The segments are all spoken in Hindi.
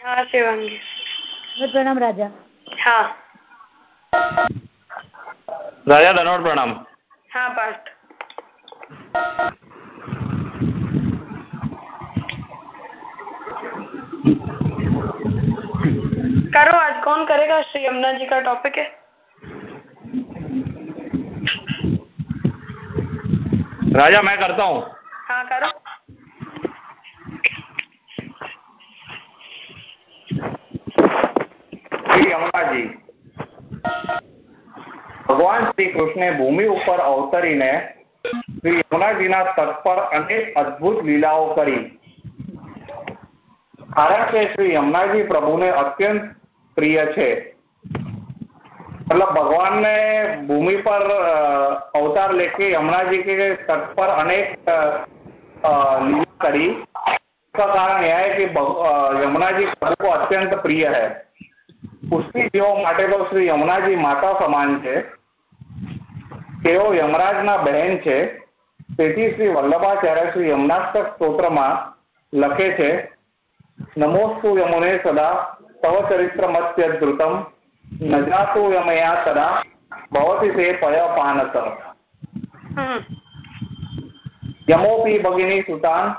हाँ शिवांगी प्रणाम राजा। हाँ। राजा धनोट प्रणाम। हाँ पास्ट करो आज कौन करेगा? श्री यमुना जी का टॉपिक है। राजा मैं करता हूँ। हाँ करो। શ્રી યમુનાજી ભગવાન શ્રી કૃષ્ણે ભૂમિ ઉપર અવતરીને શ્રી યમુનાજીના તટ પર અનેક અદ્ભુત લીલાઓ કરી કારણ કે શ્રી યમુનાજી પ્રભુને અત્યંત પ્રિય છે मतलब भगवान ने भूमि पर अवतार लेके यमुना जी के तट पर अनेक लीला करी इसका कारण यह है कि यमुना जी प्रभु को अत्यंत प्रिय है પુષ્ટિ જીવો માટે તો શ્રી યમુનાજી માતા સમાન છે તેઓ યમરાજના બહેન છે તેથી શ્રી વલ્લભાચાર્ય શ્રી યમનાષ્ટક સ્તોત્રમાં લખે છે નમોસ્તુ યમુને સદા તવ ચરિત્ર મત્યદ્રુતમ નજાતુ યમયા સદા ભવતી તે પય પાનસ યમોપી ભગિની સુતાન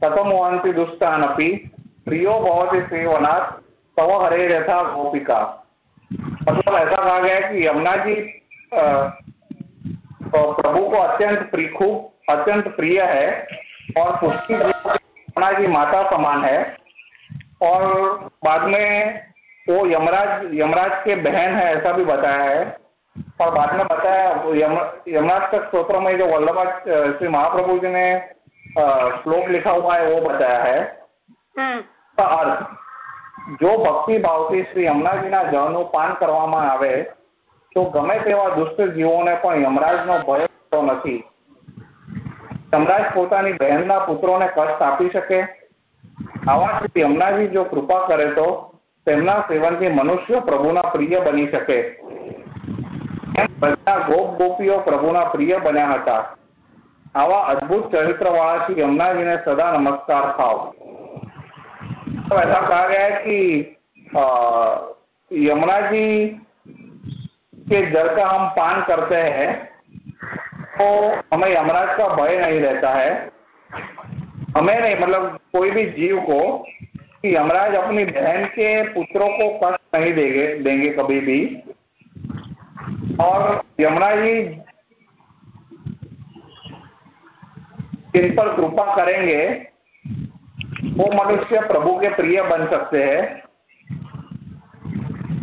તતમોહંતિ દુષ્ટાનપી પ્રિયો ભવતી સેવનાથ तव हरे रहता गोपिका। मतलब ऐसा कहा गया है कि यमुना जी प्रभु को अत्यंत प्रिय खूब अत्यंत प्रिय है और पुष्टि यमुना जी माता समान है। और बाद में वो यमराज यमराज के बहन है ऐसा भी बताया है। और बाद में बताया यम, यमराज का स्त्रोत्र में जो वल्लभा श्री महाप्रभु जी ने श्लोक लिखा हुआ है वो बताया है। का अर्थ જો ભક્તિ ભાવથી શ્રી યમુનાજીના જળનું પાન કરવામાં આવે, તો ગમે તેવા દુષ્ટ જીવોને પણ યમરાજનો ભય થતો નથી. યમરાજ પોતાની બહેનના પુત્રોને કષ્ટ આપી શકે? આવા શ્રી યમુનાજી જો કૃપા કરે તો તેમના સેવનથી મનુષ્ય પ્રભુના પ્રિય બની શકે. બધા ગોપ ગોપીઓ પ્રભુના પ્રિય બન્યા હતા. આવા અદ્ભુત ચરિત્રવાળા શ્રી યમુનાજીને સદા નમસ્કાર થાવ. तो ऐसा कहा गया है कि यमुना जी के जल का हम पान करते हैं तो हमें यमराज का भय नहीं रहता है। हमें नहीं मतलब कोई भी जीव को, कि यमराज अपनी बहन के पुत्रों को कष्ट नहीं देंगे देंगे कभी भी। और यमुना जी जिन पर कृपा करेंगे वो मनुष्य प्रभु के प्रिय बन सकते हैं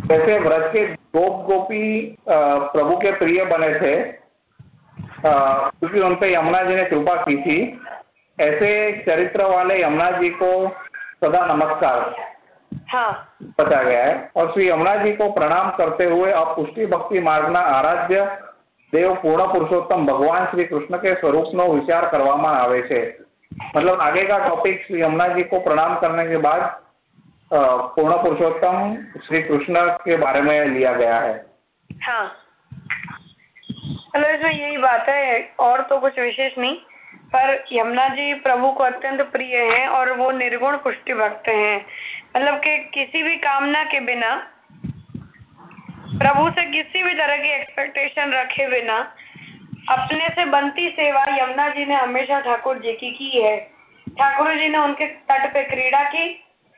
जैसे व्रत के गोप गोपी प्रभु के प्रिय बने थे क्योंकि उन पर यमुना जी ने कृपा की थी ऐसे चरित्र वाले यमुना जी को सदा नमस्कार हाँ बताया गया है और श्री यमुना जी को प्रणाम करते हुए अब पुष्टि भक्ति मार्गना आराध्य દેવ પૂર્ણ પુરુષોત્તમ ભગવાન શ્રી કૃષ્ણ કે સ્વરૂપનો વિચાર કરવામાં આવે છે मतलब आगे का टॉपिक श्री यमुना जी को प्रणाम करने के बाद पूर्ण पुरुषोत्तम श्री कृष्ण के बारे में लिया गया है। हाँ। मतलब इसमें यही बात है, और तो कुछ विशेष नहीं, पर यमुना जी प्रभु को अत्यंत प्रिय हैं और वो निर्गुण पुष्टि भक्त हैं। मतलब कि किसी भी कामना के बिना, प्रभु से किसी भी तरह की एक्सपेक्टेशन रखे बिना अपने से बनती सेवा यमुना जी ने हमेशा ठाकुर जी की की है। ठाकुर जी ने उनके तट पे क्रीड़ा की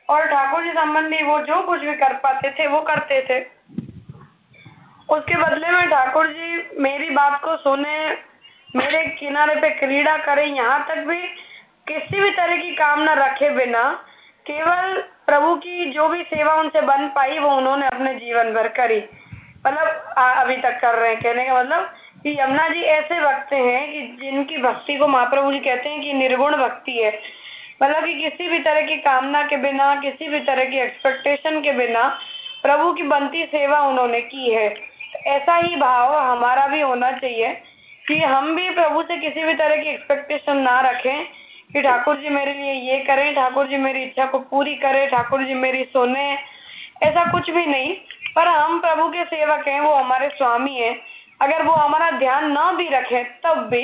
और ठाकुर जी संबंधी वो जो कुछ भी कर पाते थे, वो करते थे। उसके बदले में ठाकुर जी मेरी बात को सुने, मेरे किनारे पे क्रीड़ा करें, यहाँ तक भी किसी भी तरह की कामना रखे बिना केवल प्रभु की जो भी सेवा उनसे बन पाई, वो उन्होंने अपने जीवन भर करी। मतलब अभी तक कर रहे हैं, कहने का मतलब कि यमुना जी, ऐसे भक्त हैं कि जिनकी भक्ति को महाप्रभु जी कहते हैं कि निर्गुण भक्ति है। मतलब कि किसी भी तरह की कामना के बिना, किसी भी तरह की एक्सपेक्टेशन के बिना प्रभु की बनती सेवा उन्होंने की है। ऐसा ही भाव हमारा भी होना चाहिए कि हम भी प्रभु से किसी भी तरह की एक्सपेक्टेशन ना रखें कि ठाकुर जी मेरे लिए ये करें, ठाकुर जी मेरी इच्छा को पूरी करें, ठाकुर जी मेरी सुने। ऐसा कुछ भी नहीं, पर हम प्रभु के सेवक हैं, वो हमारे स्वामी हैं। अगर वो हमारा ध्यान न भी रखे, तब भी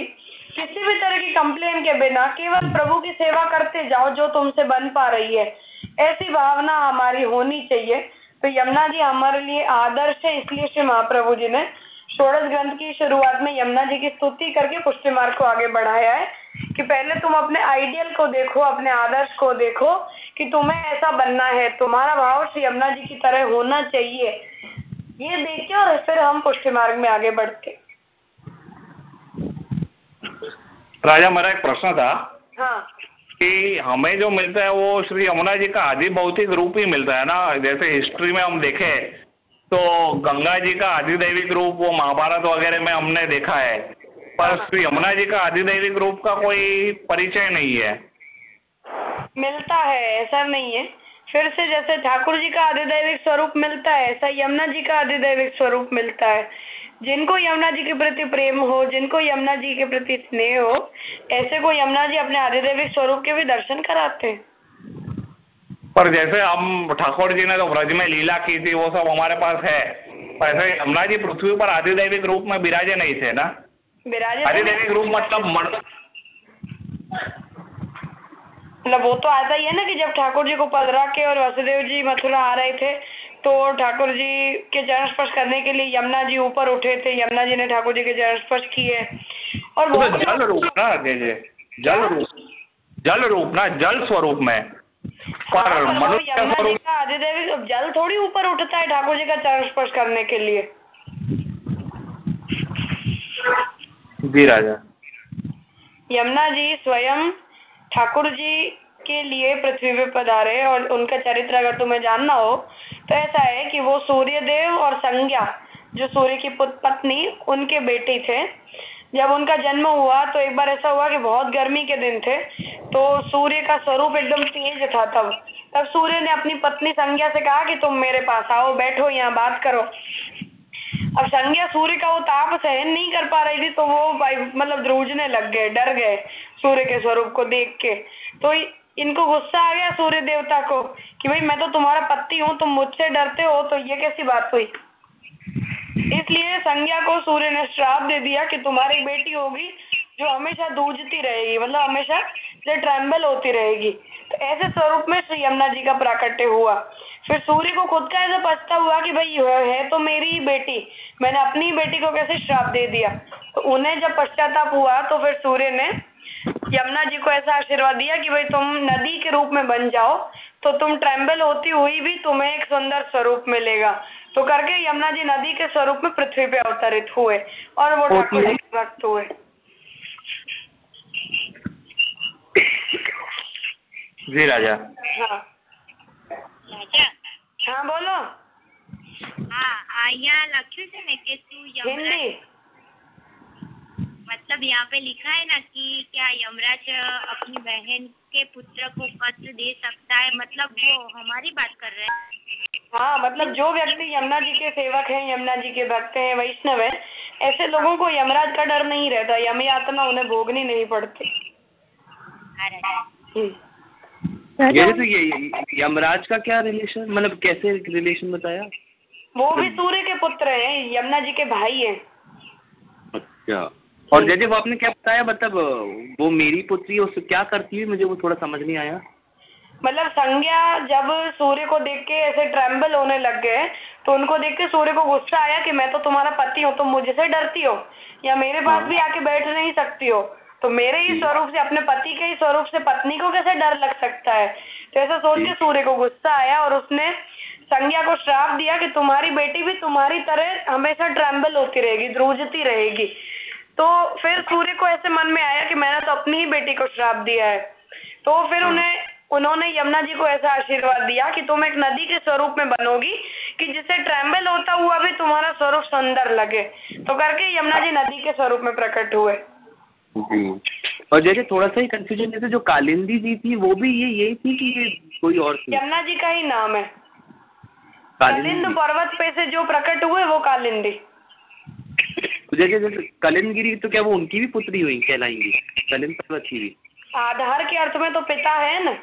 किसी भी तरह की कंप्लेन के बिना केवल प्रभु की सेवा करते जाओ जो तुमसे बन पा रही है। ऐसी भावना हमारी होनी चाहिए। तो यमुना जी हमारे लिए आदर्श है, इसलिए श्री महाप्रभु जी ने षोड़श ग्रंथ की शुरुआत में यमुना जी की स्तुति करके पुष्टि मार्ग को आगे बढ़ाया है कि पहले तुम अपने आइडियल को देखो, अपने आदर्श को देखो कि तुम्हें ऐसा बनना है। तुम्हारा भाव श्री यमुना जी की तरह होना चाहिए। ये देख और फिर हम पुष्टि मार्ग में आगे बढ़ते। राजा मेरा एक प्रश्न था हाँ। कि हमें जो मिलता है वो श्री यमुना जी का आदि भौतिक रूप ही मिलता है ना? जैसे हिस्ट्री में हम देखे तो गंगा जी का आदिदैविक रूप वो महाभारत वगैरह में हमने देखा है। पर श्री यमुना जी का आदिदैविक रूप का कोई परिचय नहीं है। मिलता है ऐसा नहीं है। फिर से जैसे ठाकुर जी का आदिदैविक स्वरूप मिलता है ऐसा यमुना जी का आदिदैविक स्वरूप मिलता है। जिनको यमुना जी के प्रति प्रेम हो जिनको यमुना जी के प्रति स्नेह हो ऐसे को यमुना जी अपने आदिदैविक स्वरूप के भी दर्शन कराते हैं। पर जैसे हम ठाकुर जी ने तो व्रज में लीला की थी वो सब हमारे पास है। वैसे यमुना जी पृथ्वी पर आदिदैविक रूप में विराजे नहीं थे ना? विराजे आदिदैविक रूप मतलब मतलब वो तो आता ही है ना कि जब ठाकुर जी को पधरा के और वसुदेव जी मथुरा आ रहे थे तो ठाकुर जी के चरण स्पर्श करने के लिए यमुना जी ऊपर उठे थे यमुना जी ने ठाकुर जी के चरण स्पर्श किए। और तो जल रूप ना जल रूप जल रूप ना जल स्वरूप में। पर हाँ, मनुष्य यमुना जी स्वरूप। का आदिदेव जल थोड़ी ऊपर उठता है ठाकुर जी का चरण स्पर्श करने के लिए। जी राजा। यमुना जी स्वयं ठाकुर जी के लिए पृथ्वी पे पधारे और उनका चरित्र अगर तुम्हें जानना हो तो ऐसा है कि वो सूर्य देव और संज्ञा, जो सूर्य की पत्नी, उनके बेटे थे। जब उनका जन्म हुआ तो एक बार ऐसा हुआ कि बहुत गर्मी के दिन थे तो सूर्य का स्वरूप एकदम तेज था तब। तब सूर्य ने अपनी पत्नी संज्ञा से कहा कि तुम मेरे पास आओ, बैठो, यहाँ बात करो। अब संज्ञा सूर्य का वो ताप सहन नहीं कर पा रही थी तो वो मतलब ध्रुजने लग गए, डर गए सूर्य के स्वरूप को देख के। तो इनको गुस्सा आ गया सूर्य देवता को कि भाई मैं तो तुम्हारा पति हूँ, तुम मुझसे डरते हो तो ये कैसी बात हुई? इसलिए संज्ञा को सूर्य ने श्राप दे दिया कि तुम्हारी बेटी होगी जो हमेशा दूजती रहेगी मतलब हमेशा से ट्रैम्बल होती रहेगी। तो ऐसे स्वरूप में श्री यमुना जी का प्राकट्य हुआ। फिर सूर्य को खुद का ऐसा पछता हुआ कि भाई है तो मेरी ही बेटी। मैंने अपनी ही बेटी को कैसे श्राप दे दिया? तो उन्हें जब पश्चाताप हुआ तो फिर सूर्य ने यमुना जी को ऐसा आशीर्वाद दिया कि भाई तुम नदी के रूप में बन जाओ तो तुम ट्रैम्बल होती हुई भी तुम्हें एक सुंदर स्वरूप मिलेगा। तो करके यमुना जी नदी के स्वरूप में पृथ्वी पे अवतरित हुए और वो ठाकुर जी के भक्त हुए। जी राजा। हाँ। हाँ बोलो। हाँ, हाँ, लख्यू तू मतलब यहाँ पे लिखा है ना कि क्या यमराज अपनी बहन के पुत्र को पत्र दे सकता है? मतलब वो हमारी बात कर रहे हैं। हाँ मतलब जो व्यक्ति यमुना जी के सेवक हैं यमुना जी के भक्त हैं वैष्णव हैं ऐसे लोगों को यमराज का डर नहीं रहता। यम यात्रा उन्हें भोगनी नहीं पड़ती। हम्म। ये तो ये यमराज का क्या रिलेशन मतलब कैसे रिलेशन बताया? वो भी सूर्य के पुत्र हैं यमुना जी के भाई हैं। अच्छा। और जैसे वो आपने क्या बताया? मतलब वो मेरी पुत्री है उससे क्या करती है मुझे वो थोड़ा समझ नहीं आया। मतलब संज्ञा जब सूर्य को देख के ऐसे ट्रैम्बल होने लग गए तो उनको देख के सूर्य को गुस्सा आया कि मैं तो तुम्हारा पति हूँ तुम मुझसे डरती हो या मेरे पास भी आके बैठ नहीं सकती हो। तो मेरे ही स्वरूप से अपने पति के ही स्वरूप से पत्नी को कैसे डर लग सकता है? तो ऐसा सोच के सूर्य को गुस्सा आया और उसने संज्ञा को श्राप दिया कि तुम्हारी बेटी भी तुम्हारी तरह हमेशा ट्रैम्बल होती रहेगी ध्रुजती रहेगी। तो फिर सूर्य को ऐसे मन में आया कि मैंने तो अपनी ही बेटी को श्राप दिया है। तो फिर उन्हें उन्होंने यमुना जी को ऐसा आशीर्वाद दिया कि तुम एक नदी के स्वरूप में बनोगी कि जिससे ट्रैम्बल होता हुआ भी तुम्हारा स्वरूप सुंदर लगे। तो करके यमुना जी नदी के स्वरूप में प्रकट हुए। जी। और जैसे थोड़ा सा ही कंफ्यूजन जैसे जो कालिंदी जी थी वो भी ये यही थी कि ये कोई और थी? यमुना जी का ही नाम है। कालिंद पर्वत पे से जो प्रकट हुए वो कालिंदी। तो जैसे जैसे कलिंदगिरी तो क्या वो उनकी भी पुत्री हुई कहलाएँगी? कलिंद पर्वत की भी। आधार के अर्थ में तो पिता है ना।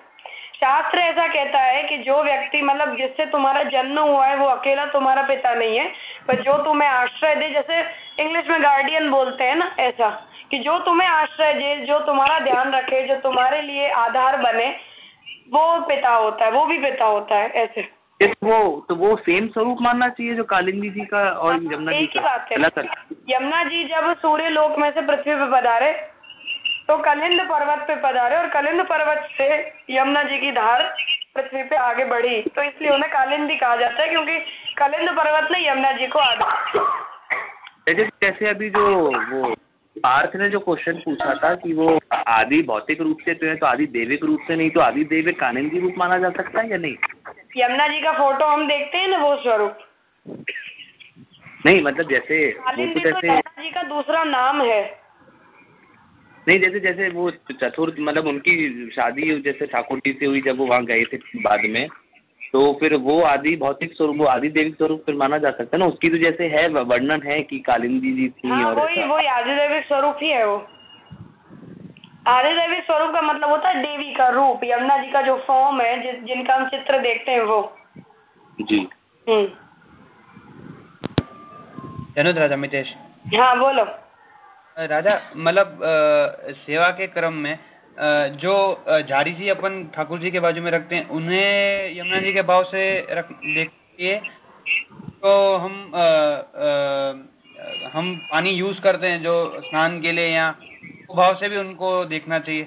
शास्त्र ऐसा कहता है कि जो व्यक्ति मतलब जिससे तुम्हारा जन्म हुआ है वो अकेला तुम्हारा पिता नहीं है पर जो तुम्हें आश्रय दे जैसे इंग्लिश में गार्डियन बोलते हैं ना ऐसा कि जो तुम्हें आश्रय दे जो तुम्हारा ध्यान रखे जो तुम्हारे लिए आधार बने वो पिता होता है वो भी पिता होता है ऐसे। तो वो तो वो सेम स्वरूप मानना चाहिए जो कालिंदी जी का और हाँ, यमुना जी का बात है। यमुना जी जब सूर्य लोक में से पृथ्वी पे पधारे तो कलिंद पर्वत पे पधारे और कलिंद पर्वत से यमुना जी की धार पृथ्वी पे आगे बढ़ी। तो इसलिए उन्हें कालिंदी कहा जाता है क्योंकि कलिंद पर्वत ने यमुना जी को आगे जैसे जैसे अभी जो वो पार्थ ने जो क्वेश्चन पूछा था कि वो आदि भौतिक रूप से तो है तो आदि देविक रूप से नहीं तो आदि देविक कानंदी रूप माना जा सकता है या नहीं? यमुना जी का फ़ोटो हम देखते हैं ना वो स्वरूप। नहीं मतलब जैसे कालिंदी तो यमुना जी का दूसरा नाम है। नहीं जैसे जैसे वो चतुर्थ मतलब उनकी शादी जैसे ठाकुर जी से हुई जब वो वहाँ गए थे बाद में तो फिर वो आदि भौतिक स्वरूप वो आदि देविक स्वरूप फिर माना जा सकता है ना? उसकी तो जैसे है वर्णन है कि कालिंदी जी थी हाँ और वही। वही आदिदैविक स्वरूप ही है वो। आदिदैविक स्वरूप का मतलब होता है देवी का रूप यमुना जी का जो फॉर्म है जिस जिनका हम चित्र देखते हैं वो। जी। हम्म। राजा मितेश। हाँ बोलो। राजा मतलब सेवा के क्रम में जो झाड़ी जी अपन ठाकुर जी के बाजू में रखते हैं उन्हें यमुना जी के भाव से रख देखिए तो हम अ, अ, हम पानी यूज़ करते हैं जो स्नान के लिए या भाव से भी उनको देखना चाहिए।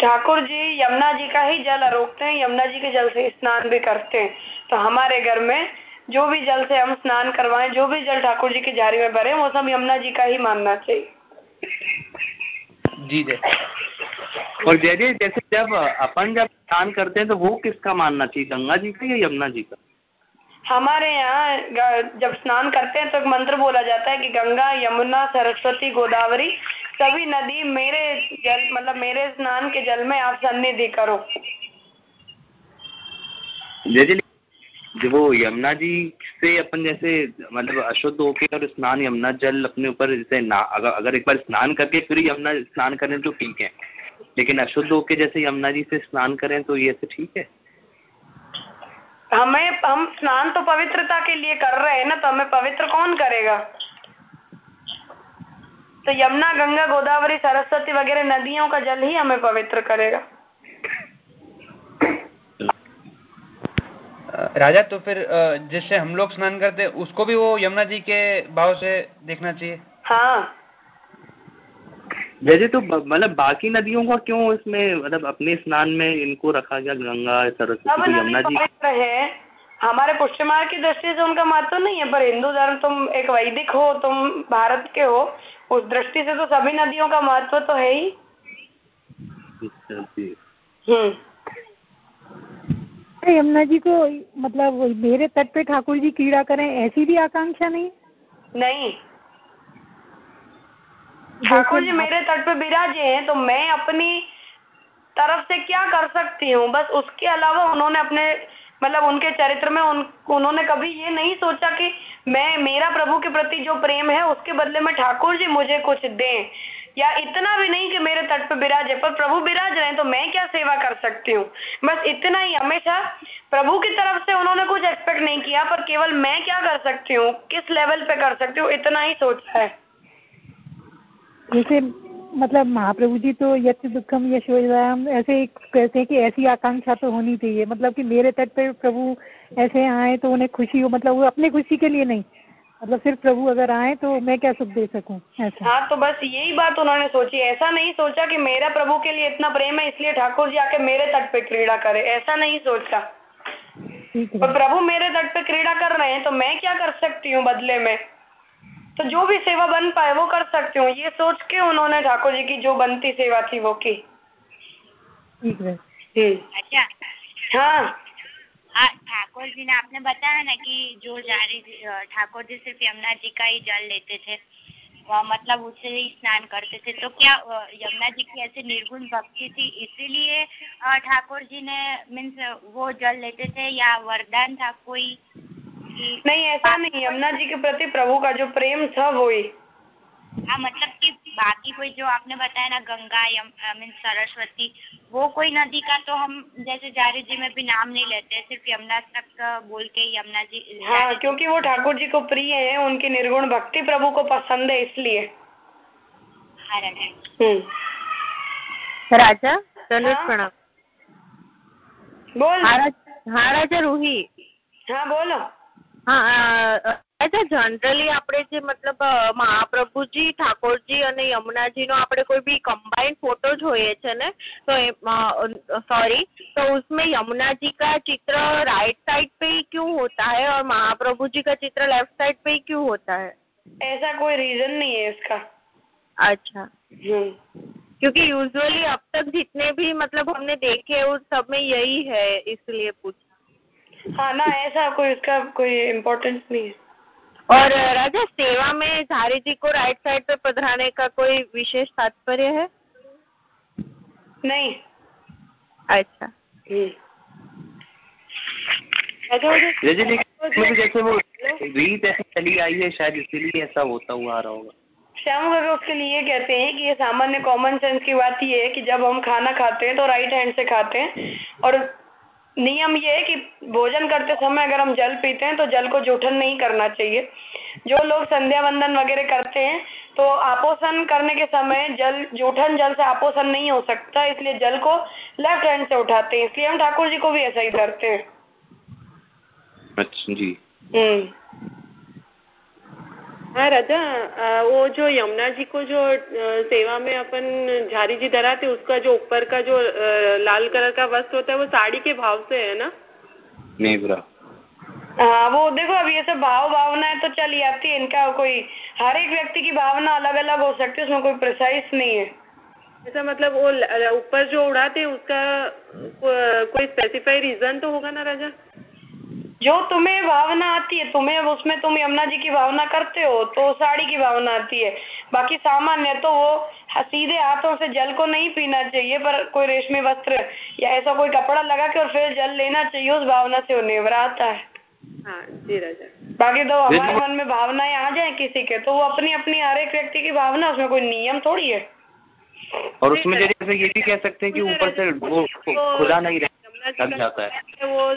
ठाकुर जी यमुना जी का ही जल रोकते हैं यमुना जी के जल से स्नान भी करते हैं। तो हमारे घर में जो भी जल से हम स्नान करवाएँ जो भी जल ठाकुर जी की झाड़ी में भरे वो सब यमुना जी का ही मानना चाहिए। जी जय। और जैसे जैसे जब अपन जब स्नान करते हैं तो वो किसका मानना चाहिए गंगा जी का या यमुना जी का? हमारे यहाँ जब स्नान करते हैं तो एक मंत्र बोला जाता है कि गंगा यमुना सरस्वती गोदावरी सभी नदी मेरे जल मतलब मेरे स्नान के जल में आप सन्निधि करो। जैसे जो वो यमुना जी से अपन जैसे मतलब अशुद्ध होके और स्नान, यमुना जल अपने ऊपर जैसे ना, अगर अगर एक बार स्नान करके फिर यमुना स्नान करें तो ठीक है। लेकिन अशुद्ध होके जैसे यमुना जी से स्नान करें तो ये ठीक है। हमें, हम स्नान तो पवित्रता के लिए कर रहे हैं ना तो हमें पवित्र कौन करेगा? तो यमुना, गंगा, गोदावरी, सरस्वती वगैरह नदियों का जल ही हमें पवित्र करेगा। राजा तो फिर जिससे हम लोग स्नान करते उसको भी वो यमुना जी के भाव से देखना चाहिए। हाँ। जैसे तो मतलब बाकी नदियों का क्यों इसमें मतलब अपने स्नान में इनको रखा गया गंगा सरस्वती तो यमुना जी? पवित्र है हमारे पुष्ट की दृष्टि से उनका महत्व नहीं है पर हिंदू धर्म तुम एक वैदिक हो तुम भारत के हो उस दृष्टि से तो सभी नदियों का महत्व तो है ही। अच्छा, हम्म। यमुना जी को मतलब मेरे तट पे ठाकुर जी क्रीड़ा करें ऐसी भी आकांक्षा नहीं? नहीं। ठाकुर जी मेरे तट पे विराजे हैं तो मैं अपनी तरफ़ से क्या कर सकती हूँ? बस उसके अलावा उन्होंने अपने मतलब उनके चरित्र में उन उन्होंने कभी ये नहीं सोचा कि मैं मेरा प्रभु के प्रति जो प्रेम है उसके बदले में ठाकुर जी मुझे कुछ दें। या इतना भी नहीं कि मेरे तट पे विराजे, पर प्रभु विराज रहे तो मैं क्या सेवा कर सकती हूँ? बस इतना ही, हमेशा प्रभु की तरफ़ से उन्होंने कुछ एक्सपेक्ट नहीं किया, पर केवल मैं क्या कर सकती हूँ? किस लेवल पे कर सकती हूँ? इतना ही सोचा है। जैसे मतलब महाप्रभु जी तो यथ दुखम यशोदाम ऐसे कहते हैं कि ऐसी आकांक्षा तो होनी चाहिए। मतलब कि मेरे तट पे प्रभु ऐसे आए तो उन्हें खुशी हो मतलब वो अपने खुशी के लिए नहीं मतलब सिर्फ़ प्रभु अगर आए तो मैं क्या सुख दे सकूँ? ऐसा। हाँ तो बस यही बात उन्होंने सोची। ऐसा नहीं सोचा कि मेरा प्रभु के लिए इतना प्रेम है इसलिए ठाकुर जी आके मेरे तट पे क्रीड़ा करे। ऐसा नहीं सोचा। और प्रभु मेरे तट पे क्रीड़ा कर रहे हैं तो मैं क्या कर सकती हूँ बदले में? तो जो भी सेवा बन पाए वो कर सकती हूँ। ये सोच के उन्होंने ठाकुर जी की जो बनती सेवा थी वो की। ठीक हाँ। हाँ। ठाकुर जी ने आपने बताया ना कि जो जारी अ, ठाकुर जी सिर्फ़ यमुना जी का ही जल लेते थे मतलब उससे ही स्नान करते थे। तो क्या यमुना जी की ऐसी निर्गुण भक्ति थी? इसीलिए ठाकुर जी ने मीन्स वो जल लेते थे या वरदान था कोई? नहीं ऐसा नहीं। यमुना जी के प्रति प्रभु का जो प्रेम था वो ही हाँ मतलब कि बाकी कोई जो आपने बताया ना गंगा यम मीन सरस्वती वो कोई नदी का तो हम जैसे जारी जी में भी नाम नहीं लेते सिर्फ़ यमुना तक बोल के यमुना जी हाँ क्योंकि वो ठाकुर जी को प्रिय है उनकी निर्गुण भक्ति प्रभु को पसंद है इसलिए। हम्म। राजा चलो हाँ? प्रणाम। बोल। हाँ राजा रूही। हाँ बोलो। हाँ आ, आ, आ, અ, રાજા જનરલી આપણે જે મતલબ અ, મહાપ્રભુજી ઠાકોરજી અને યમુનાજીનો આપણે કોઈ બી કમ્બાઇન્ડ ફોટો જોઈએ છે ને તો सॉरी तो उसमें यमुना जी का चित्र राइट साइड पे ही क्यों होता है और महाप्रभु जी का चित्र लेफ्ट साइड पे ही क्यों होता है ऐसा कोई रीजन नहीं है इसका अच्छा हम्म क्योंकि यूजुअली अब तक जितने भी मतलब हमने देखे उस सब में यही है इसलिए पूछा हाँ ना ऐसा कोई इसका कोई इम्पोर्टेंस नहीं है और राजा सेवा में झारी जी को राइट साइड पे पधराने का कोई विशेष तात्पर्य है? नहीं। अच्छा। हम्म राजा मुझे जैसे वो रीत ऐसी चली आई है शायद इसीलिए ऐसा होता हुआ आ रहा होगा। श्याम काका उसके लिए ये कहते हैं कि ये सामान्य कॉमन सेंस की बात ये है कि जब हम खाना खाते हैं तो राइट हैंड से खाते हैं और नियम ये है कि भोजन करते समय अगर हम जल पीते हैं तो जल को जूठन नहीं करना चाहिए। जो लोग संध्या वंदन वगैरह करते हैं तो आपोषण करने के समय जल जूठन जल से आपोषण नहीं हो सकता इसलिए जल को लेफ़्ट हैंड से उठाते हैं। इसलिए हम ठाकुर जी को भी ऐसा ही करते हैं। अच्छा जी। हम्म। हाँ राजा वो जो यमुना जी को जो सेवा में अपन झारी जी धराते उसका जो ऊपर का जो लाल कलर का वस्त्र होता है वो साड़ी के भाव से है ना? नेवरा हाँ वो देखो अब ये सब भाव भावना है तो चली आती है इनका कोई हर एक व्यक्ति की भावना अलग अलग हो सकती है उसमें कोई प्रिसाइज नहीं है। ऐसा मतलब वो ऊपर जो उड़ाते हैं उसका को- कोई स्पेसिफाई रीजन तो होगा ना राजा? जो तुम्हें भावना आती है तुम्हें उसमें तुम यमुना जी की भावना करते हो तो साड़ी की भावना आती है। बाकी सामान्य तो वो सीधे हाथों से जल को नहीं पीना चाहिए पर कोई रेशमी वस्त्र या ऐसा कोई कपड़ा लगा के और फिर जल लेना चाहिए उस भावना से वो नेवरा आता है। हाँ जी राजा। बाकी तो हमारे मन में भावनाएँ आ जाए किसी के तो वो अपनी अपनी हर एक व्यक्ति की भावना उसमें कोई नियम थोड़ी है? और उसमें जैसे ये भी कह सकते हैं कि ऊपर से वो खुला नहीं रह यमुना जी लग जाता है। वो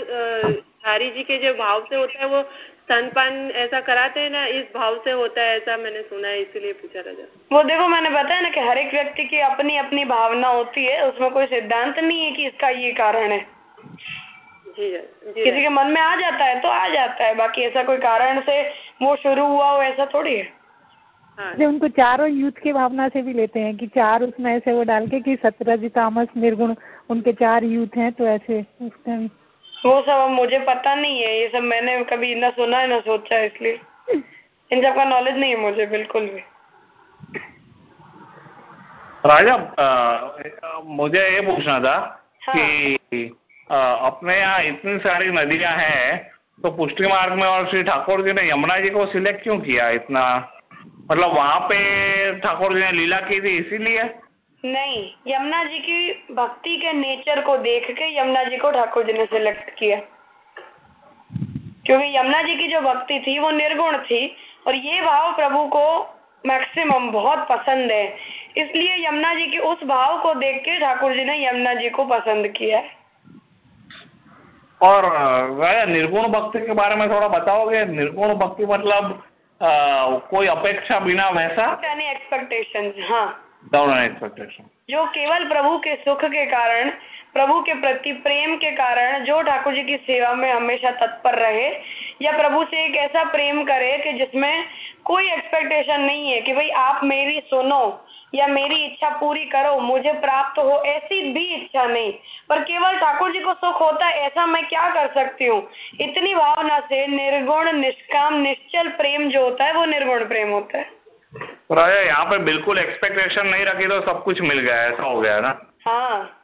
झारी जी के जो भाव से होता है वो स्तनपान ऐसा कराते हैं ना इस भाव से होता है ऐसा मैंने सुना है इसीलिए पूछा राजा। वो देखो मैंने बताया ना कि हर एक व्यक्ति की अपनी अपनी भावना होती है उसमें कोई सिद्धांत नहीं है कि इसका ये कारण है। जी जी किसी के मन में आ जाता है तो आ जाता है बाकी ऐसा कोई कारण से वो शुरू हुआ हो ऐसा थोड़ी है। हाँ। उनको चारों यूथ की भावना से भी लेते हैं कि चार उसमें ऐसे वो डाल के कि सत्रह तामस निर्गुण उनके चार यूथ हैं तो ऐसे उसका भी वो सब अब मुझे पता नहीं है ये सब मैंने कभी न सुना है न सोचा है इसलिए। इन सब का नॉलेज नहीं है मुझे बिल्कुल भी। राजा अ, मुझे ये पूछना था हाँ। कि अ, अपने यहाँ इतनी सारी नदियाँ हैं तो पुष्टि मार्ग में और श्री ठाकुर जी ने यमुना जी को सिलेक्ट क्यों किया इतना? मतलब वहाँ पे ठाकुर जी ने लीला की थी इसीलिए? नहीं यमुना जी की भक्ति के नेचर को देख के यमुना जी को ठाकुर जी ने सिलेक्ट किया। क्योंकि यमुना जी की जो भक्ति थी वो निर्गुण थी और ये भाव प्रभु को मैक्सिमम बहुत पसंद है। इसलिए यमुना जी के उस भाव को देख के ठाकुर जी ने यमुना जी को पसंद किया। है और राजा निर्गुण भक्ति के बारे में थोड़ा बताओगे? निर्गुण भक्ति मतलब अ, कोई अपेक्षा बिना वैसा? एक्सपेक्टेशन हाँ। डाउन एक्सपेक्टेशन जो केवल प्रभु के सुख के कारण, प्रभु के प्रति प्रेम के कारण जो ठाकुर जी की सेवा में हमेशा तत्पर रहे, या प्रभु से एक ऐसा प्रेम करे कि जिसमें कोई एक्सपेक्टेशन नहीं है कि भाई आप मेरी सुनो, या मेरी इच्छा पूरी करो, मुझे प्राप्त हो, ऐसी भी इच्छा नहीं। पर केवल ठाकुर जी को सुख होता है, ऐसा मैं क्या कर सकती हूँ? इतनी भावना से निर्गुण, निष्काम, निश्चल प्रेम जो होता है, वो निर्गुण प्रेम होता है। तो राजा यहाँ पे बिल्कुल एक्सपेक्टेशन नहीं रखी तो सब कुछ मिल गया ऐसा हो गया ना? हाँ।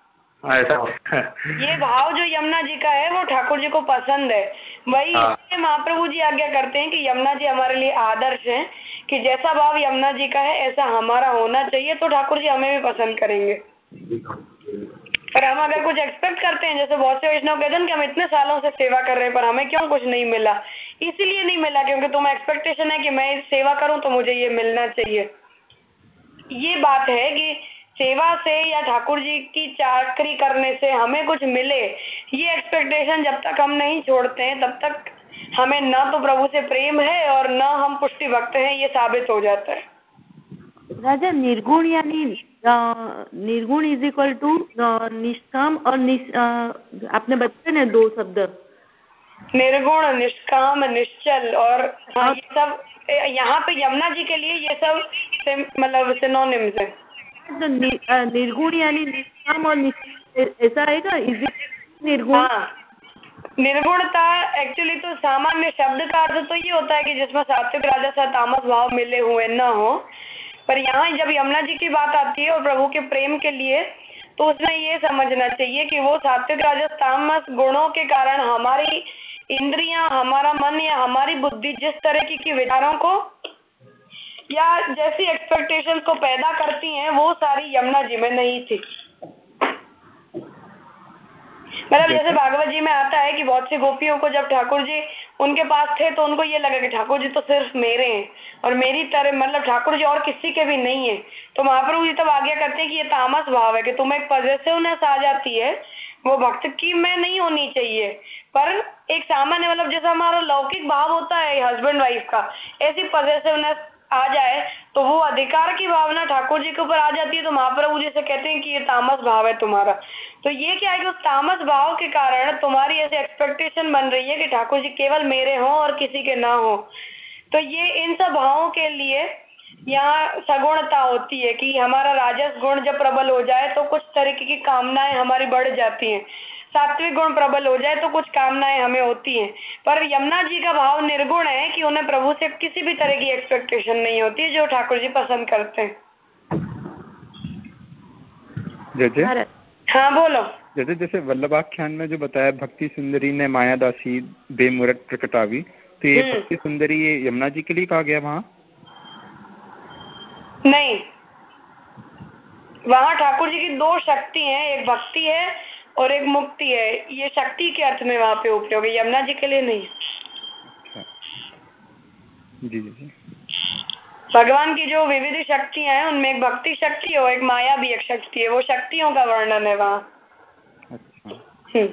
ऐसा ये भाव जो यमुना जी का है वो ठाकुर जी को पसंद है। वही हाँ। इसलिए महाप्रभु जी आज्ञा करते हैं कि यमुना जी हमारे लिए आदर्श हैं कि जैसा भाव यमुना जी का है ऐसा हमारा होना चाहिए तो ठाकुर जी हमें भी पसंद करेंगे। पर हम अगर कुछ एक्सपेक्ट करते हैं, जैसे बहुत से वैष्णव कहते हैं कि हम इतने सालों से सेवा कर रहे हैं, पर हमें क्यों कुछ नहीं मिला? इसीलिए नहीं मिला, क्योंकि तुम्हें एक्सपेक्टेशन है कि मैं सेवा करूँ तो मुझे ये मिलना चाहिए। ये बात है कि सेवा से या ठाकुर जी की चाकरी करने से हमें कुछ मिले, ये एक्सपेक्टेशन जब तक हम नहीं छोड़ते हैं, तब तक हमें न तो प्रभु से प्रेम है और न हम पुष्टि भक्त हैं, ये साबित हो जाता है। राजा निर्गुण यानी निर्गुण इज़ इक्वल टू निष्काम और निश, आपने बताया ना दो शब्द। निर्गुण निष्काम निश्चल और हाँ, ये सब यहाँ पे यमुना जी के लिए ये सब मतलब सिनोनिम्स है। तो निर्गुण यानी निष्काम और ऐसा है क्या निर्गुण? हाँ। निर्गुणता एक्चुअली तो सामान्य शब्द का अर्थ तो ये होता है कि जिसमें सात्विक राजा सा तामस भाव मिले हुए न हो पर यहाँ जब यमुना जी की बात आती है और प्रभु के प्रेम के लिए तो उसमें ये समझना चाहिए कि वो सात्विक राजस्थान गुणों के कारण हमारी इंद्रिया हमारा मन या हमारी बुद्धि जिस तरह की, की विचारों को या जैसी एक्सपेक्टेशन को पैदा करती हैं वो सारी यमुना जी में नहीं थी। मतलब जैसे भागवत जी में आता है कि बहुत सी गोपियों को जब ठाकुर जी उनके पास थे तो उनको ये लगा कि ठाकुर जी तो सिर्फ़ मेरे हैं और मेरी तरह मतलब ठाकुर जी और किसी के भी नहीं है। तो महाप्रभु जी तब आज्ञा करते हैं कि ये तामस भाव है कि तुम्हें एक पॉजिटिवनेस आ जाती है वो भक्त की में नहीं होनी चाहिए। पर एक सामान्य मतलब जैसा हमारा लौकिक भाव होता है हस्बैंड वाइफ का ऐसी पॉजिटिवनेस आ जाए तो वो अधिकार की भावना ठाकुर जी के ऊपर आ जाती है तो महाप्रभु जी से कहते हैं कि ये तामस भाव है तुम्हारा। तो ये क्या है कि उस तामस भाव के कारण तुम्हारी ऐसी एक्सपेक्टेशन बन रही है कि ठाकुर जी केवल मेरे हों और किसी के ना हो। तो ये इन सब भावों के लिए यहाँ सगुणता होती है कि हमारा राजस गुण जब प्रबल हो जाए तो कुछ तरीके की कामनाएँ हमारी बढ़ जाती हैं। सात्विक गुण प्रबल हो जाए तो कुछ कामनाएँ हमें होती हैं। पर यमुना जी का भाव निर्गुण है कि उन्हें प्रभु से किसी भी तरह की एक्सपेक्टेशन नहीं होती है जो ठाकुर जी पसंद करते हैं। जैसे हाँ बोलो। जैसे जैसे वल्लभाख्यान में जो बताया भक्ति सुंदरी ने मायादासी बेमुरत प्रकटावी तो ये हम्म। भक्ति सुंदरी ये यमुना जी के लिए कहा गया वहाँ? नहीं। वहाँ ठाकुर जी की दो शक्ति हैं एक भक्ति है और एक मुक्ति है। ये शक्ति के अर्थ में वहाँ पे उपयोग है यमुना जी के लिए नहीं अच्छा। जी जी भगवान की जो विविध शक्तियाँ हैं उनमें एक भक्ति शक्ति और एक माया भी एक शक्ति है। वो शक्तियों का वर्णन है वहाँ। अच्छा। हम्म।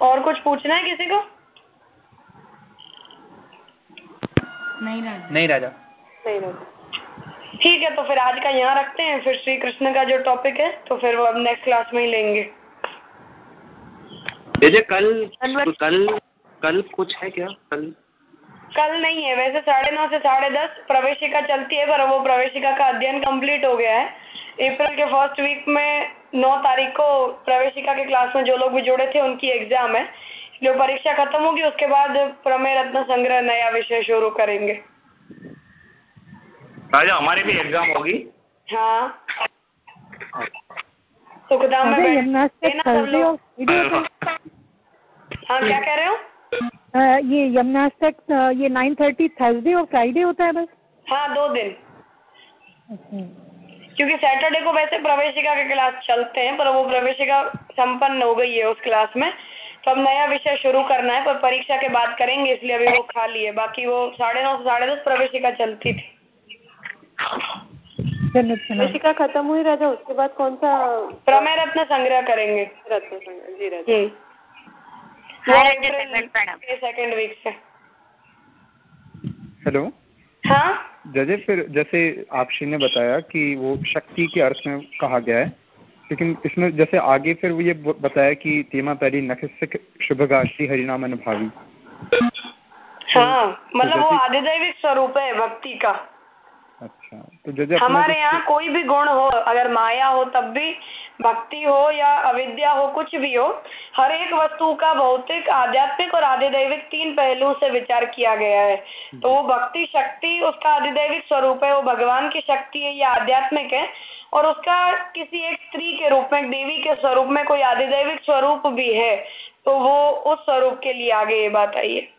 और कुछ पूछना है किसी को? नहीं राजा। नहीं राजा। नहीं राजा। ठीक है तो फिर आज का यहाँ रखते हैं फिर श्री कृष्ण का जो टॉपिक है तो फिर वो अब नेक्स्ट क्लास में ही लेंगे। कल कल कल कुछ है क्या? कल? कल नहीं है वैसे साढ़े नौ से साढ़े दस प्रवेशिका चलती है पर वो प्रवेशिका का अध्ययन कंप्लीट हो गया है। अप्रैल के फ़र्स्ट वीक में नौ तारीख को प्रवेशिका के क्लास में जो लोग भी जुड़े थे उनकी एग्ज़ाम है। जो परीक्षा खत्म होगी उसके बाद प्रमेय रत्न संग्रह नया विषय शुरू करेंगे। राजा हमारी भी एग्ज़ाम होगी। हाँ। सुखधाम में हाँ क्या कह रहे हो? ये यमुनास्टक ये नाइन थर्टी थर्सडे और फ्राइडे होता है बस? हाँ दो दिन। क्योंकि सैटरडे को वैसे प्रवेशिका के क्लास चलते हैं पर वो प्रवेशिका संपन्न हो गई है उस क्लास में। तो अब नया विषय शुरू करना है पर परीक्षा के बाद करेंगे इसलिए अभी वो खाली है। बाकी वो साढ़े नौ से साढ़े दस प्रवेशिका चलती थी। प्रवेशिका खत्म हुई राजा उसके बाद कौन सा प्रमेय रत्न संग्रह करेंगे। रत्न संग्रह जी राजा सेकंड वीक से। हेलो हाँ? जजे फिर जैसे आप श्री ने बताया कि वो शक्ति के अर्थ में कहा गया है लेकिन इसमें जैसे आगे फिर वो ये बताया कि तेमा पहली नखिस शुभगाशी हरिनाम अनुभावी हाँ मतलब वो आधिदैविक स्वरूप है भक्ति का। अच्छा तो जैसे हमारे यहाँ कोई भी गुण हो अगर माया हो तब भी भक्ति हो या अविद्या हो कुछ भी हो हर एक वस्तु का भौतिक आध्यात्मिक और आधिदैविक तीन पहलू से विचार किया गया है। तो वो भक्ति शक्ति उसका आधिदैविक स्वरूप है वो भगवान की शक्ति है या आध्यात्मिक है और उसका किसी एक स्त्री के रूप में देवी के स्वरूप में कोई आधिदैविक स्वरूप भी है तो वो उस स्वरूप के लिए आगे ये बात आई है।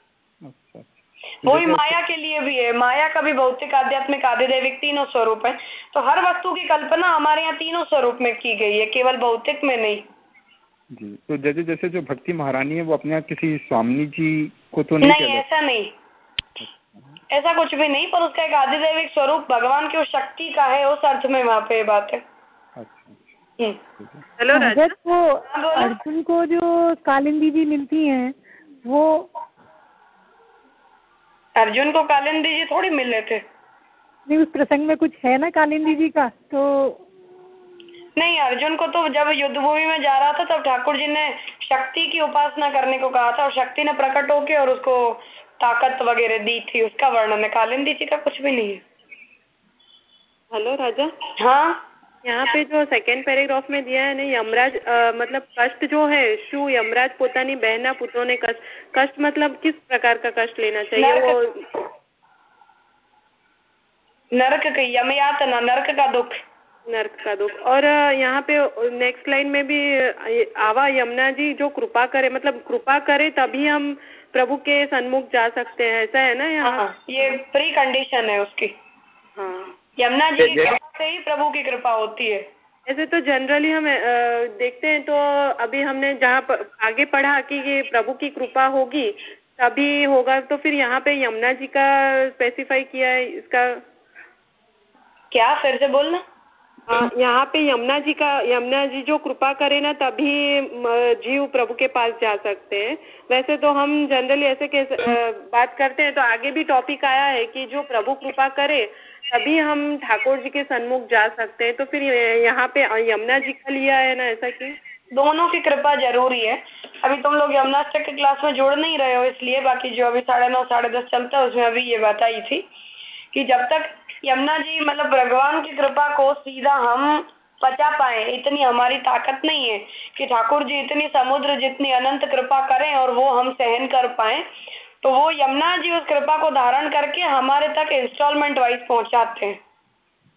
वही माया के लिए भी है। माया का भी भौतिक आध्यात्मिक आधिदैविक तीनों स्वरूप है। तो हर वस्तु की कल्पना हमारे यहाँ तीनों स्वरूप में की गई है केवल भौतिक में नहीं। जी तो जैसे जैसे जो भक्ति महारानी है वो अपने यहाँ किसी स्वामी जी को तो नहीं नहीं ऐसा नहीं। ऐसा कुछ भी नहीं पर उसका एक आधिदैविक स्वरूप भगवान की उस शक्ति का है उस अर्थ में वहाँ पे बात है। अच्छा हम्म। हेलो राजा। वो अर्जुन को जो कालिंदी जी मिलती हैं वो अर्जुन को कालिंदी जी थोड़ी मिले थे। नहीं उस प्रसंग में कुछ है ना कालिंदी जी का? तो नहीं अर्जुन को तो जब युद्ध भूमि में जा रहा था तब ठाकुर जी ने शक्ति की उपासना करने को कहा था और शक्ति ने प्रकट होके और उसको ताकत वगैरह दी थी उसका वर्णन है। कालिंदी जी का कुछ भी नहीं है। हेलो राजा? हाँ? यहाँ पे जो सेकंड पैराग्राफ में दिया है ना यमराज आ, मतलब कष्ट जो है शु यमराज पोतानी बहना पुत्रों ने कष्ट कष्ट मतलब किस प्रकार का कष्ट लेना चाहिए? वो नरक यमयातना नरक का दुख। नरक का दुख। और यहाँ पे नेक्स्ट लाइन में भी आवा यमुना जी जो कृपा करे मतलब कृपा करे तभी हम प्रभु के सन्मुख जा सकते हैं ऐसा है ना यहाँ? हाँ, ये प्री कंडीशन है उसकी। हाँ। यमुना जी की कृपा से ही प्रभु की कृपा होती है। ऐसे तो जनरली हम देखते हैं तो अभी हमने जहाँ आगे पढ़ा कि ये प्रभु की कृपा होगी तभी होगा। तो फिर यहाँ पे यमुना जी का स्पेसिफाई किया है इसका क्या? फिर से बोलना। यहाँ पे यमुना जी का, यमुना जी जो कृपा करे ना, तभी जीव प्रभु के पास जा सकते हैं। वैसे तो हम जनरली ऐसे कैसे बात करते हैं तो आगे भी टॉपिक आया है कि जो प्रभु कृपा करे, तभी हम ठाकुर जी के सन्मुख जा सकते हैं। तो फिर यहाँ पे यमुना जी का लिया है ना, ऐसा की? दोनों की कृपा ज़रूरी है। अभी तुम लोग यमुनाष्टक की क्लास में जुड़ नहीं रहे हो, इसलिए बाकी जो अभी साढ़े नौ, साढ़े दस चलता है, उसमें अभी ये बात आई थी। कि जब तक यमुना जी मतलब भगवान की कृपा को सीधा हम पचा पाए इतनी हमारी ताकत नहीं है कि ठाकुर जी इतनी समुद्र जितनी अनंत कृपा करें और वो हम सहन कर पाए तो वो यमुना जी उस कृपा को धारण करके हमारे तक इंस्टॉलमेंट वाइज पहुंचाते हैं।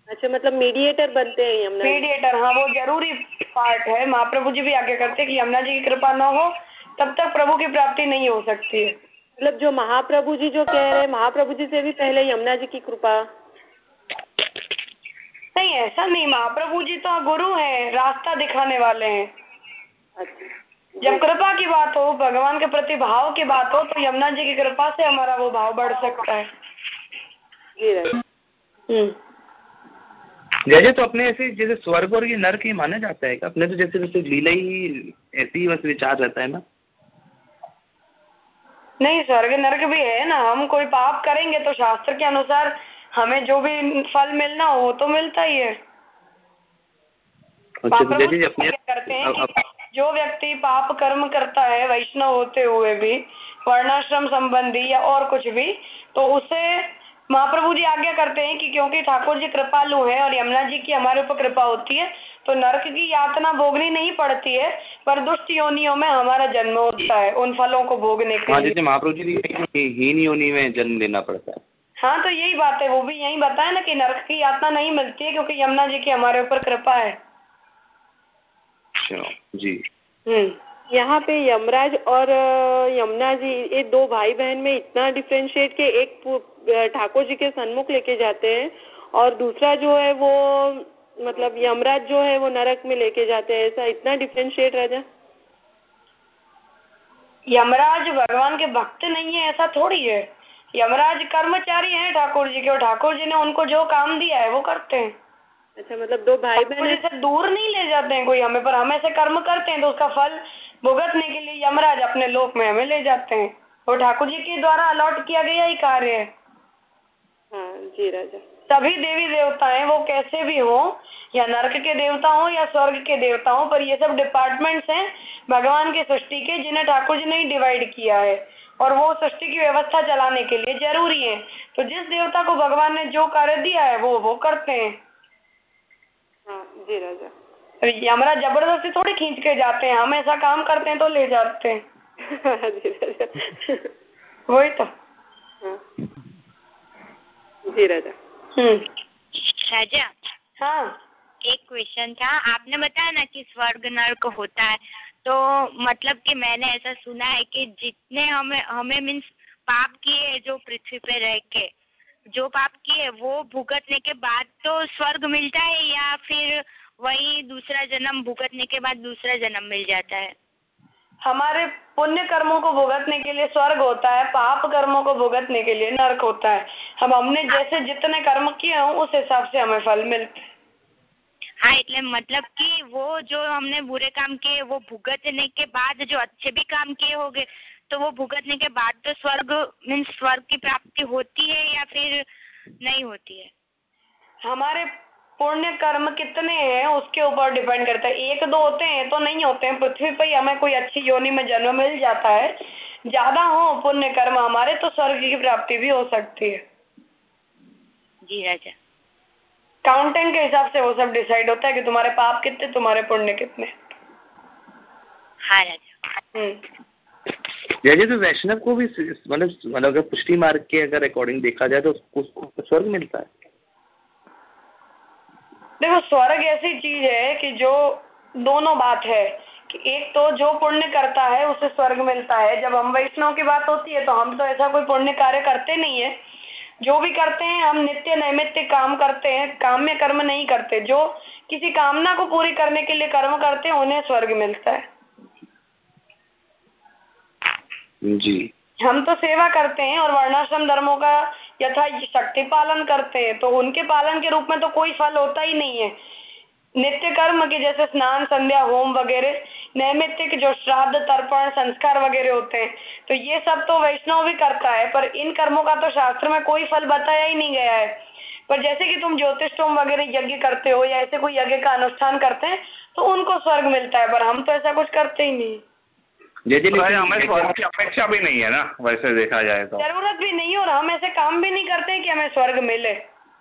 अच्छा मतलब मीडिएटर बनते हैं यमुना मीडिएटर हाँ वो ज़रूरी पार्ट है। महाप्रभु जी भी आगे करते हैं कि यमुना जी की कृपा न हो तब तक प्रभु की प्राप्ति नहीं हो सकती है। मतलब जो महाप्रभु जी जो कह रहे हैं महाप्रभु जी से भी पहले यमुना जी की कृपा। नहीं ऐसा नहीं महाप्रभु जी तो गुरु हैं रास्ता दिखाने वाले हैं। अच्छा। जब कृपा की बात हो भगवान के प्रति भाव की बात हो तो यमुना जी की कृपा से हमारा वो भाव बढ़ सकता है। जी हम्म। जैसे तो अपने ऐसे जैसे स्वर्ग और ये नरक ही माना जाता है अपने तो जैसे जैसे लीला ही ऐसी ही बस विचार रहता है ना। नहीं स्वर्ग नर्क भी है ना। हम कोई पाप करेंगे तो शास्त्र के अनुसार हमें जो भी फल मिलना हो वो तो मिलता ही है। अच्छा तो अपने करते हैं कि जो व्यक्ति पाप कर्म करता है वैष्णव होते हुए भी वर्णाश्रम संबंधी या और कुछ भी तो उसे महाप्रभु जी आज्ञा करते हैं कि क्योंकि ठाकुर जी कृपालु है और यमुना जी की हमारे ऊपर कृपा होती है तो नरक की यातना भोगनी नहीं पड़ती है पर दुष्ट योनियों में हमारा जन्म होता है उन फलों को भोगने के हाँ लिए। महाप्रभु जी हीन योनि में जन्म लेना पड़ता है। हाँ तो यही बात है वो भी यही बताया ना कि नरक की यातना नहीं मिलती है क्योंकि यमुना जी की हमारे ऊपर कृपा है। अच्छा जी। हम्म। यहाँ पे यमराज और यमुना जी ये दो भाई बहन में इतना डिफ्रेंशिएट के एक पु- ठाकुर जी के सन्मुख लेके जाते हैं और दूसरा जो है वो मतलब यमराज जो है वो नरक में लेके जाते हैं। ऐसा इतना डिफ्रेंशिएट राजा? यमराज भगवान के भक्त नहीं है ऐसा थोड़ी है। यमराज कर्मचारी हैं ठाकुर जी के और ठाकुर जी ने उनको जो काम दिया है वो करते हैं। अच्छा मतलब दो भाई बहन जी से दूर नहीं ले जाते हैं कोई हमें पर हम ऐसे कर्म करते हैं तो उसका फल भुगतने के लिए यमराज अपने लोक में हमें ले जाते हैं। और ठाकुर जी के द्वारा अलॉट किया गया ही कार्य है। हाँ जी राजा। सभी देवी देवता हैं वो कैसे भी हो या नरक के देवता हो या स्वर्ग के देवता हो पर ये सब डिपार्टमेंट्स हैं भगवान की सृष्टि के जिन्हें ठाकुर जी ने ही डिवाइड किया है। और वो सृष्टि की व्यवस्था चलाने के लिए ज़रूरी है। तो जिस देवता को भगवान ने जो कार्य दिया है वो वो करते हैं। हाँ जी राजा। यमराज ज़बरदस्ती थोड़ी खींच के जाते हैं। हम ऐसा काम करते हैं तो ले जाते हैं। हाँ जी राजा। वही तो। हाँ। जी राजा हम्म। राजा हाँ। एक क्वेश्चन था। आपने बताया ना कि स्वर्ग नर्क होता है तो मतलब कि मैंने ऐसा सुना है कि जितने हमें हमें मीन्स पाप किए जो पृथ्वी पे रह के जो पाप किए वो भुगतने के बाद तो स्वर्ग मिलता है या फिर वही दूसरा जन्म भुगतने के बाद दूसरा जन्म मिल जाता है? हमारे पुण्य कर्मों को भुगतने के लिए स्वर्ग होता है पाप कर्मों को भुगतने के लिए नरक होता है हम हमने जैसे जितने कर्म किए हों उस हिसाब से हमें फल मिलते हैं हाँ એટલે मतलब कि वो जो हमने बुरे काम किए वो भुगतने के बाद जो अच्छे भी काम किए होंगे तो वो भुगतने के बाद तो स्वर्ग मीन्स स्वर्ग की प्राप्ति होती है या फिर नहीं होती है हमारे पुण्य कर्म कितने हैं उसके ऊपर डिपेंड करता है। एक दो होते हैं तो नहीं होते हैं। पृथ्वी पर ही हमें कोई अच्छी योनि में जन्म मिल जाता है। ज़्यादा हो पुण्य कर्म हमारे तो स्वर्ग की प्राप्ति भी हो सकती है। जी राजा काउंटिंग के हिसाब से वो सब डिसाइड होता है कि तुम्हारे पाप कितने तुम्हारे पुण्य कितने। हाँ राजा। हम्म। जैसे तो वैष्णव को भी मतलब मतलब अगर पुष्टि मार्ग के अगर अकॉर्डिंग देखा जाए तो उसको स्वर्ग मिलता है। देखो, स्वर्ग ऐसी चीज़ है कि जो दोनों बात है, कि एक तो जो पुण्य करता है, उसे स्वर्ग मिलता है। जब हम वैष्णव की बात होती है तो हम तो ऐसा कोई पुण्य कार्य करते नहीं है। जो भी करते हैं, हम नित्य नैमित्य काम करते हैं, काम्य कर्म नहीं करते। जो किसी कामना को पूरी करने के लिए कर्म करते हैं, उन्हें स्वर्ग मिलता है। जी। हम तो सेवा करते हैं और वर्णाश्रम धर्मों का यथा शक्ति पालन करते हैं तो उनके पालन के रूप में तो कोई फल होता ही नहीं है। नित्य कर्म के जैसे स्नान, संध्या, होम वगैरह, नैमित्तिक जो श्राद्ध, तर्पण, संस्कार वगैरह होते हैं तो ये सब तो वैष्णव भी करता है, पर इन कर्मों का तो शास्त्र में कोई फल बताया ही नहीं गया है। पर जैसे कि तुम ज्योतिषोम वगैरह यज्ञ करते हो या ऐसे कोई यज्ञ का अनुष्ठान करते हैं तो उनको स्वर्ग मिलता है, पर हम तो ऐसा कुछ करते ही नहीं। जैसे तो हमें स्वर्ग की अपेक्षा भी नहीं है ना वैसे देखा जाए तो। ज़रूरत भी नहीं हो और हम ऐसे काम भी नहीं करते कि हमें स्वर्ग मिले।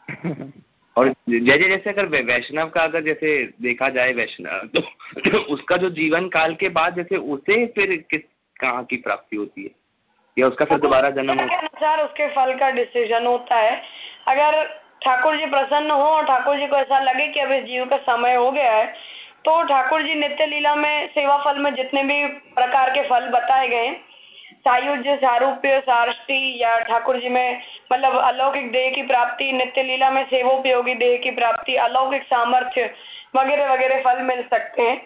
और जैसे जैसे अगर वैष्णव का अगर जैसे देखा जाए वैष्णव तो, तो उसका जो जीवन काल के बाद जैसे उसे फिर किस कहाँ की प्राप्ति होती है? या उसका फिर दोबारा जन्म अनुसार उसके फल का डिसीज़न होता है। अगर ठाकुर जी प्रसन्न हो और ठाकुर जी को ऐसा लगे कि अब इस जीव का समय हो गया है तो ठाकुर जी नित्य लीला में, सेवा फल में जितने भी प्रकार के फल बताए गए सायुज्य, सारूप्य सारष्टी या ठाकुर जी में मतलब अलौकिक देह की प्राप्ति, नित्य लीला में सेवोपयोगी देह की प्राप्ति, अलौकिक सामर्थ्य वगैरह वगैरह फल मिल सकते हैं।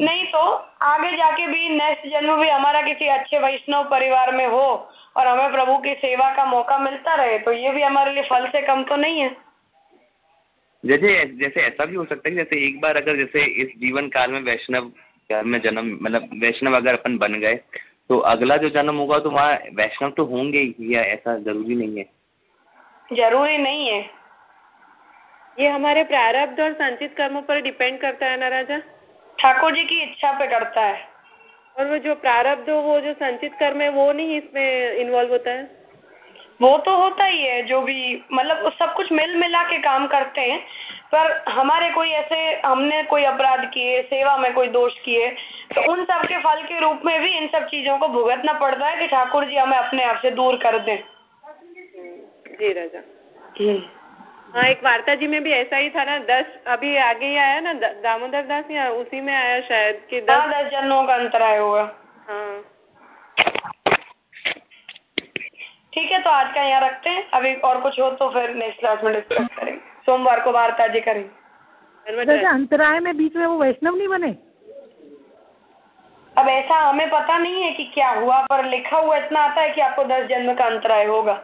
नहीं तो आगे जाके भी नेक्स्ट जन्म भी हमारा किसी अच्छे वैष्णव परिवार में हो और हमें प्रभु की सेवा का मौका मिलता रहे तो ये भी हमारे लिए फल से कम तो नहीं है। जैसे जैसे ऐसा भी हो सकता है जैसे एक बार अगर जैसे इस जीवन काल में वैष्णव काल में जन्म मतलब वैष्णव अगर अपन बन गए तो अगला जो जन्म होगा तो वहाँ वैष्णव तो होंगे ही या ऐसा ज़रूरी नहीं है? ज़रूरी नहीं है। ये हमारे प्रारब्ध और संचित कर्मों पर डिपेंड करता है ना राजा? ठाकुर जी की इच्छा पे करता है। और वो जो प्रारब्ध हो वो जो संचित कर्म है वो नहीं इसमें इन्वॉल्व होता है? वो तो होता ही है जो भी मतलब सब कुछ मिल मिला के काम करते हैं पर हमारे कोई ऐसे हमने कोई अपराध किए सेवा में कोई दोष किए तो उन सब के फल के रूप में भी इन सब चीज़ों को भुगतना पड़ता है कि ठाकुर जी हमें अपने आप से दूर कर दें। जी राजा। हाँ एक वार्ता जी में भी ऐसा ही था ना दस अभी आगे ही आया ना दामोदर दास या उसी में आया शायद कि हाँ दस दस जन्मों का अंतराय होगा हाँ। ठीक है तो आज का यहाँ रखते हैं। अभी और कुछ हो तो फिर नेक्स्ट क्लास में डिस्कस करेंगे। सोमवार को वार्ता जी करेंगे जैसे अंतराय में बीच में वो वैष्णव नहीं बने? अब ऐसा हमें पता नहीं है कि क्या हुआ पर लिखा हुआ इतना आता है कि आपको दस जन्म का अंतराय होगा।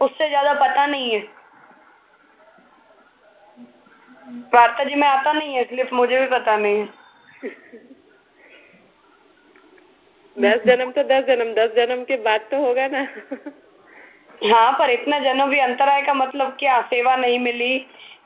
उससे ज़्यादा पता नहीं है। वार्ता जी में आता नहीं है इसलिए मुझे भी पता नहीं है। दस जन्म तो दस जन्म दस जन्म के बाद तो होगा ना। हाँ पर इतना जन्म भी अंतराय का मतलब क्या? सेवा नहीं मिली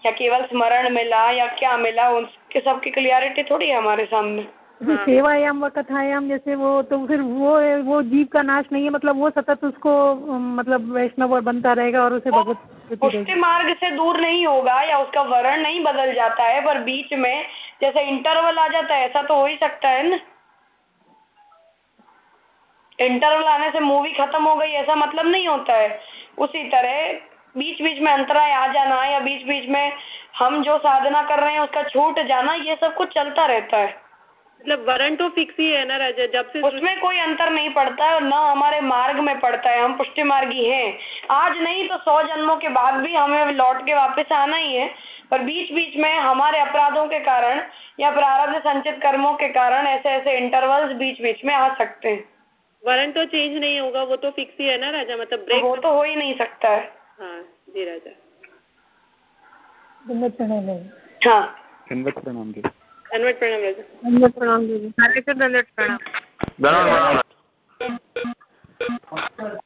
या केवल स्मरण मिला या क्या मिला? उनके सबकी क्लियरिटी थोड़ी है हमारे सामने। जो सेवायाम व कथायाम जैसे वो तो फिर वो वो जीव का नाश नहीं है मतलब वो सतत उसको मतलब वैष्णव और बनता रहेगा और उसे भगवत रहेगी। मार्ग से दूर नहीं होगा या उसका वर्ण नहीं बदल जाता है पर बीच में जैसे इंटरवल आ जाता है ऐसा तो हो ही सकता है ना। इंटरवल आने से मूवी खत्म हो गई ऐसा मतलब नहीं होता है। उसी तरह बीच बीच में अंतराय आ जाना या बीच बीच में हम जो साधना कर रहे हैं उसका छूट जाना ये सब कुछ चलता रहता है। मतलब वरण तो फिक्स ही है ना राजा? जब से उसमें कोई अंतर नहीं पड़ता है और न हमारे मार्ग में पड़ता है हम पुष्टि मार्गी हैं। आज नहीं तो सौ जन्मों के बाद भी हमें लौट के वापस आना ही है। पर बीच बीच में हमारे अपराधों के कारण या प्रारब्ध संचित कर्मों के कारण ऐसे ऐसे इंटरवल्स बीच बीच में आ सकते हैं। वर्ण तो चेंज नहीं होगा वो तो फिक्स ही है ना राजा मतलब ब्रेक वो तो, तो हो ही नहीं सकता है। हाँ जी राजा। प्रणाम हाँ। प्रणाम प्रणाम प्रणाम प्रणाम? प्रणाम